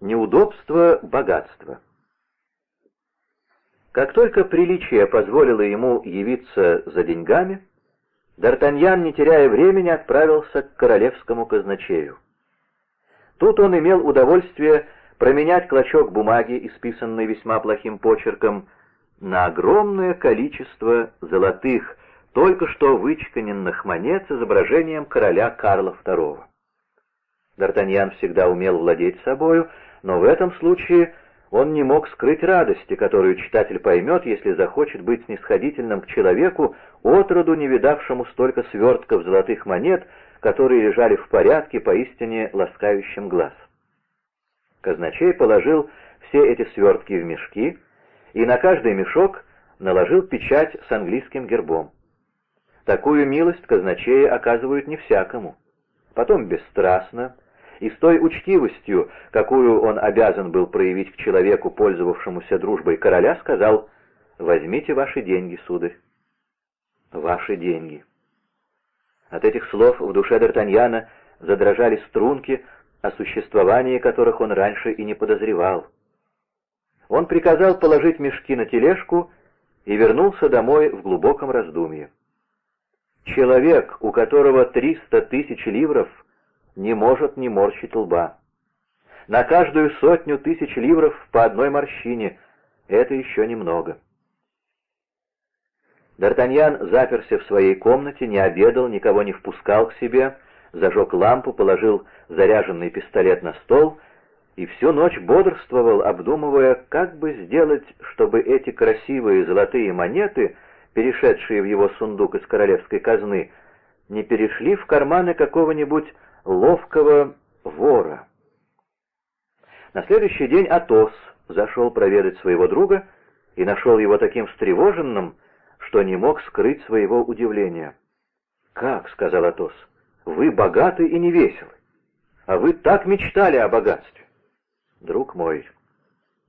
Неудобство богатства. Как только приличие позволило ему явиться за деньгами, Д'Артаньян, не теряя времени, отправился к королевскому казначею. Тут он имел удовольствие променять клочок бумаги, исписанный весьма плохим почерком, на огромное количество золотых, только что вычеканенных монет с изображением короля Карла II. Д'Артаньян всегда умел владеть собою, но в этом случае он не мог скрыть радости, которую читатель поймет, если захочет быть снисходительным к человеку, отроду не видавшему столько свертков золотых монет, которые лежали в порядке, поистине ласкающим глаз. Казначей положил все эти свертки в мешки и на каждый мешок наложил печать с английским гербом. Такую милость казначеи оказывают не всякому. Потом бесстрастно, и с той учтивостью, какую он обязан был проявить к человеку, пользовавшемуся дружбой короля, сказал «Возьмите ваши деньги, сударь». «Ваши деньги». От этих слов в душе Д'Артаньяна задрожали струнки, о существовании которых он раньше и не подозревал. Он приказал положить мешки на тележку и вернулся домой в глубоком раздумье. Человек, у которого триста тысяч ливров, не может не морщить лба. На каждую сотню тысяч ливров по одной морщине — это еще немного. Д'Артаньян заперся в своей комнате, не обедал, никого не впускал к себе, зажег лампу, положил заряженный пистолет на стол и всю ночь бодрствовал, обдумывая, как бы сделать, чтобы эти красивые золотые монеты, перешедшие в его сундук из королевской казны, не перешли в карманы какого-нибудь ловкого вора. На следующий день Атос зашел проведать своего друга и нашел его таким встревоженным, что не мог скрыть своего удивления. «Как?» — сказал Атос. «Вы богаты и невеселы, а вы так мечтали о богатстве». «Друг мой,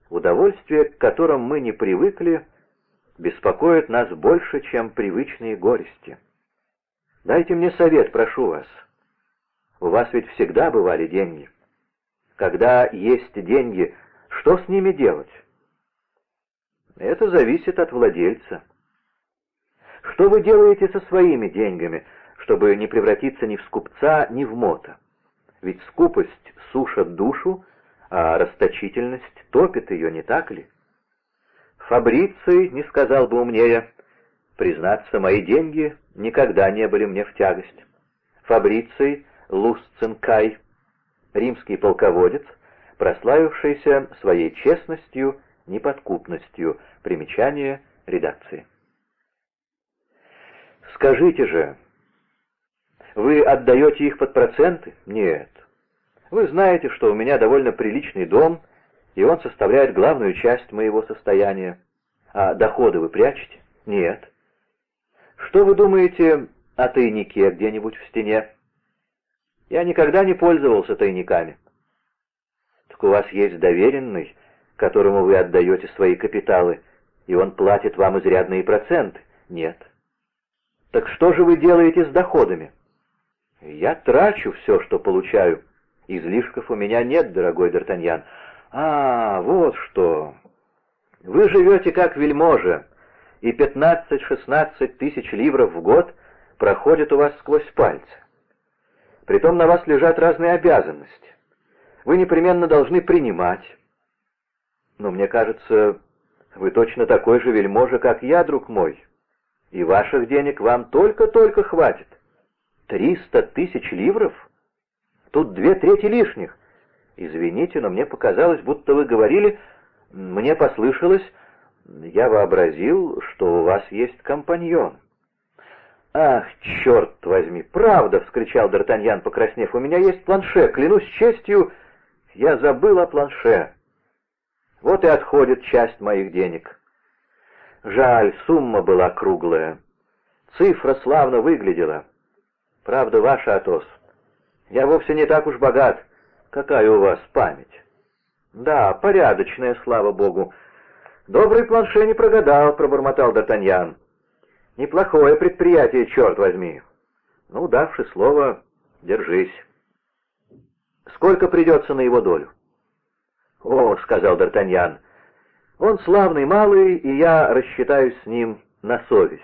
удовольствие, к которым мы не привыкли, беспокоит нас больше, чем привычные горести. Дайте мне совет, прошу вас». У вас ведь всегда бывали деньги. Когда есть деньги, что с ними делать? Это зависит от владельца. Что вы делаете со своими деньгами, чтобы не превратиться ни в скупца, ни в мота? Ведь скупость сушит душу, а расточительность топит ее, не так ли? Фабриций не сказал бы умнее. Признаться, мои деньги никогда не были мне в тягость. Фабриций Лусценкай, римский полководец, прославившийся своей честностью, неподкупностью. Примечание редакции. Скажите же, вы отдаете их под проценты? Нет. Вы знаете, что у меня довольно приличный дом, и он составляет главную часть моего состояния. А доходы вы прячете? Нет. Что вы думаете о тайнике где-нибудь в стене? Я никогда не пользовался тайниками. Так у вас есть доверенный, которому вы отдаете свои капиталы, и он платит вам изрядные проценты? Нет. Так что же вы делаете с доходами? Я трачу все, что получаю. Излишков у меня нет, дорогой Д'Артаньян. А, вот что. Вы живете как вельможа, и 15-16 тысяч ливров в год проходят у вас сквозь пальцы. Притом на вас лежат разные обязанности. Вы непременно должны принимать. Но мне кажется, вы точно такой же вельможа, как я, друг мой. И ваших денег вам только-только хватит. Триста тысяч ливров? Тут две трети лишних. Извините, но мне показалось, будто вы говорили... Мне послышалось... Я вообразил, что у вас есть компаньон. «Ах, черт возьми, правда!» — вскричал Д'Артаньян, покраснев. «У меня есть планше, клянусь честью, я забыл о планше. Вот и отходит часть моих денег. Жаль, сумма была круглая. Цифра славно выглядела. Правда, ваша, Атос. Я вовсе не так уж богат. Какая у вас память?» «Да, порядочная, слава богу. Добрый планше не прогадал», — пробормотал Д'Артаньян. Неплохое предприятие, черт возьми. Ну, давши слово, держись. Сколько придется на его долю? сказал Д'Артаньян. «Он славный малый, и я рассчитаюсь с ним на совесть.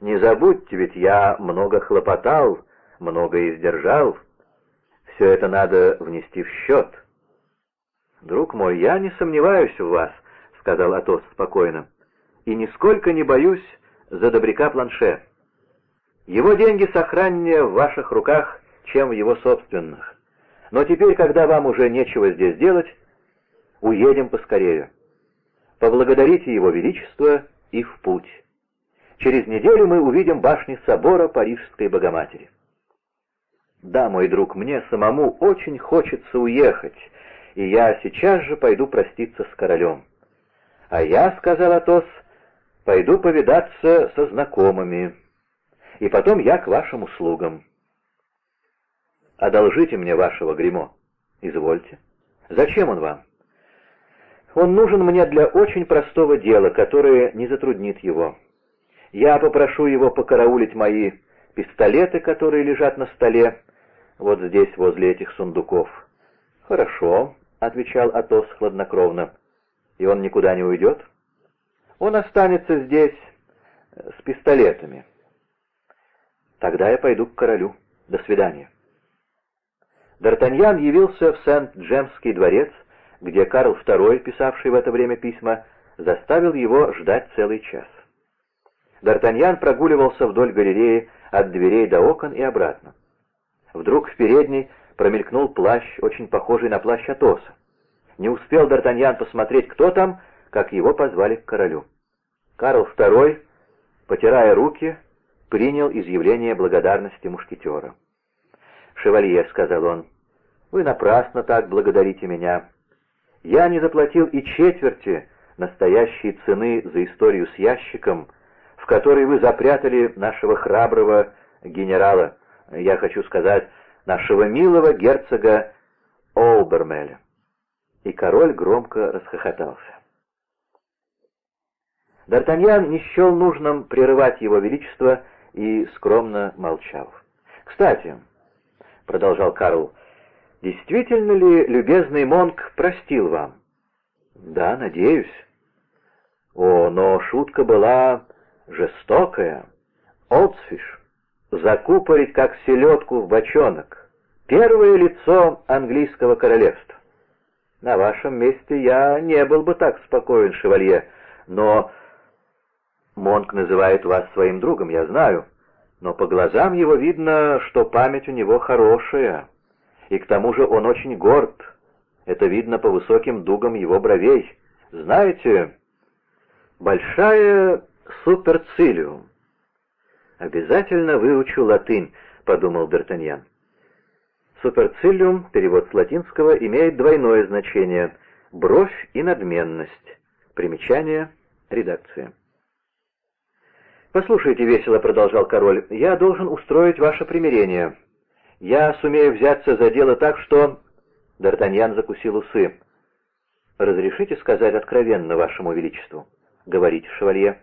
Не забудьте, ведь я много хлопотал, много издержал. Все это надо внести в счет». «Друг мой, я не сомневаюсь в вас», — сказал Атос спокойно, — «и нисколько не боюсь за добряка Планше. Его деньги сохраннее в ваших руках, чем в его собственных. Но теперь, когда вам уже нечего здесь делать, уедем поскорее. Поблагодарите его величество и в путь. Через неделю мы увидим башни собора Парижской Богоматери. Да, мой друг, мне самому очень хочется уехать, и я сейчас же пойду проститься с королем. А я, — сказал Атос, — пойду повидаться со знакомыми, и потом я к вашим услугам. Одолжите мне вашего гримо. Извольте. Зачем он вам? Он нужен мне для очень простого дела, которое не затруднит его. Я попрошу его покараулить мои пистолеты, которые лежат на столе, вот здесь, возле этих сундуков. Хорошо, — отвечал Атос хладнокровно. И он никуда не уйдет? Он останется здесь с пистолетами. Тогда я пойду к королю. До свидания. Д'Артаньян явился в Сент-Джемский дворец, где Карл II, писавший в это время письма, заставил его ждать целый час. Д'Артаньян прогуливался вдоль галереи от дверей до окон и обратно. Вдруг в передней промелькнул плащ, очень похожий на плащ Атоса. Не успел Д'Артаньян посмотреть, кто там, как его позвали к королю. Карл II, потирая руки, принял изъявление благодарности мушкетера. «Шевалье», — сказал он, — «вы напрасно так благодарите меня. Я не заплатил и четверти настоящей цены за историю с ящиком, в который вы запрятали нашего храброго генерала, я хочу сказать, нашего милого герцога Олбермеля». И король громко расхохотался. Д'Артаньян не счел нужным прерывать его величество и скромно молчал. «Кстати», — продолжал Карл, — «действительно ли любезный Монк простил вам?» «Да, надеюсь». «О, но шутка была жестокая. Олдсфиш, закупорить как селедку в бочонок. Первое лицо английского королевства. На вашем месте я не был бы так спокоен, шевалье, но Монк называет вас своим другом, я знаю, но по глазам его видно, что память у него хорошая, и к тому же он очень горд. Это видно по высоким дугам его бровей. Знаете, большая суперцилиум. «Обязательно выучу латынь», — подумал Д'Артаньян. Суперцилиум, перевод с латинского, имеет двойное значение — бровь и надменность. Примечание, редакция. «Послушайте, — весело продолжал король, — я должен устроить ваше примирение. Я сумею взяться за дело так, что...» Д'Артаньян закусил усы. «Разрешите сказать откровенно вашему величеству?» «Говорите, шевалье».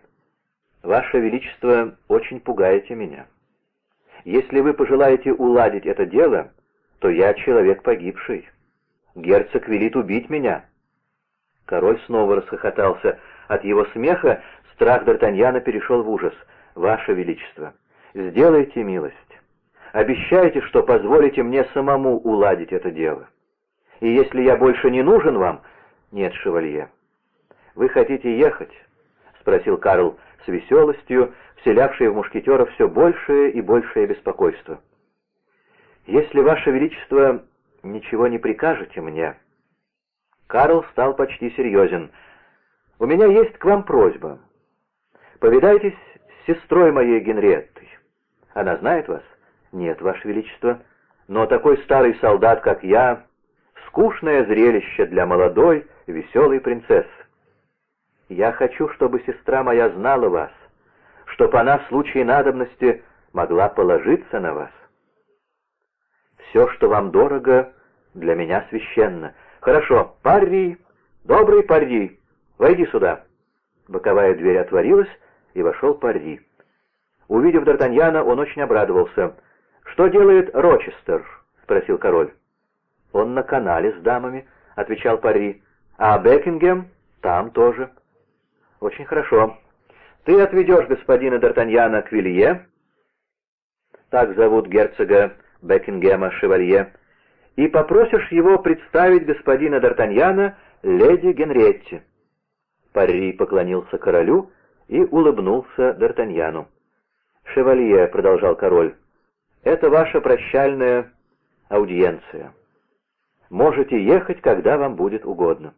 «Ваше величество, очень пугаете меня. Если вы пожелаете уладить это дело, то я человек погибший. Герцог велит убить меня». Король снова расхохотался. От его смеха Страх Д'Артаньяна перешел в ужас. «Ваше Величество, сделайте милость. Обещайте, что позволите мне самому уладить это дело. И если я больше не нужен вам...» «Нет, шевалье». «Вы хотите ехать?» — спросил Карл с веселостью, вселявшей в мушкетера все большее и большее беспокойство. «Если, Ваше Величество, ничего не прикажете мне...» Карл стал почти серьезен. «У меня есть к вам просьба. Повидайтесь с сестрой моей Генриеттой. Она знает вас? Нет, Ваше Величество. Но такой старый солдат, как я, скучное зрелище для молодой, веселой принцессы. Я хочу, чтобы сестра моя знала вас, чтобы она в случае надобности могла положиться на вас. Все, что вам дорого, для меня священно. Хорошо, парри, добрый парри, войди сюда. Боковая дверь отворилась, и вошел Парри. Увидев Д'Артаньяна, он очень обрадовался. «Что делает Рочестер?» — спросил король. «Он на канале с дамами», — отвечал Парри. А Бекингем? Там тоже. Очень хорошо. Ты отведешь господина Д'Артаньяна к Вилье, так зовут герцога Бекингема Шевалье, и попросишь его представить господина Д'Артаньяна леди Генретти. Парри поклонился королю и улыбнулся Д'Артаньяну. «Шевалье», — продолжал король, — «это ваша прощальная аудиенция. Можете ехать, когда вам будет угодно».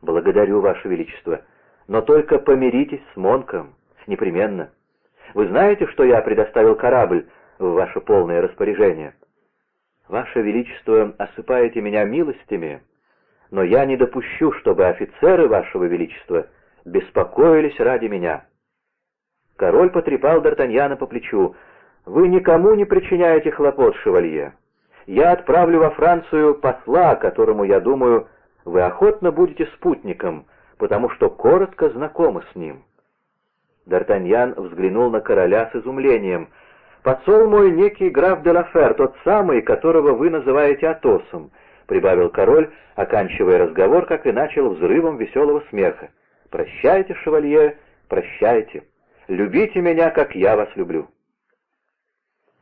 «Благодарю, ваше величество, но только помиритесь с Монком, непременно. Вы знаете, что я предоставил корабль в ваше полное распоряжение?» «Ваше величество, осыпаете меня милостями, но я не допущу, чтобы офицеры вашего величества беспокоились ради меня». Король потрепал Д'Артаньяна по плечу. «Вы никому не причиняете хлопот, шевалье. Я отправлю во Францию посла, которому, я думаю, вы охотно будете спутником, потому что коротко знакомы с ним». Д'Артаньян взглянул на короля с изумлением. «Посол мой некий граф де Лафер, тот самый, которого вы называете Атосом», — прибавил король, оканчивая разговор, как и начал взрывом веселого смеха. «Прощайте, шевалье, прощайте». Любите меня, как я вас люблю».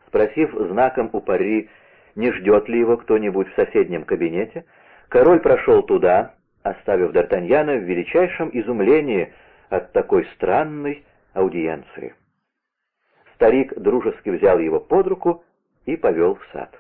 Спросив знаком у Пари, не ждет ли его кто-нибудь в соседнем кабинете, король прошел туда, оставив Д'Артаньяна в величайшем изумлении от такой странной аудиенции. Старик дружески взял его под руку и повел в сад.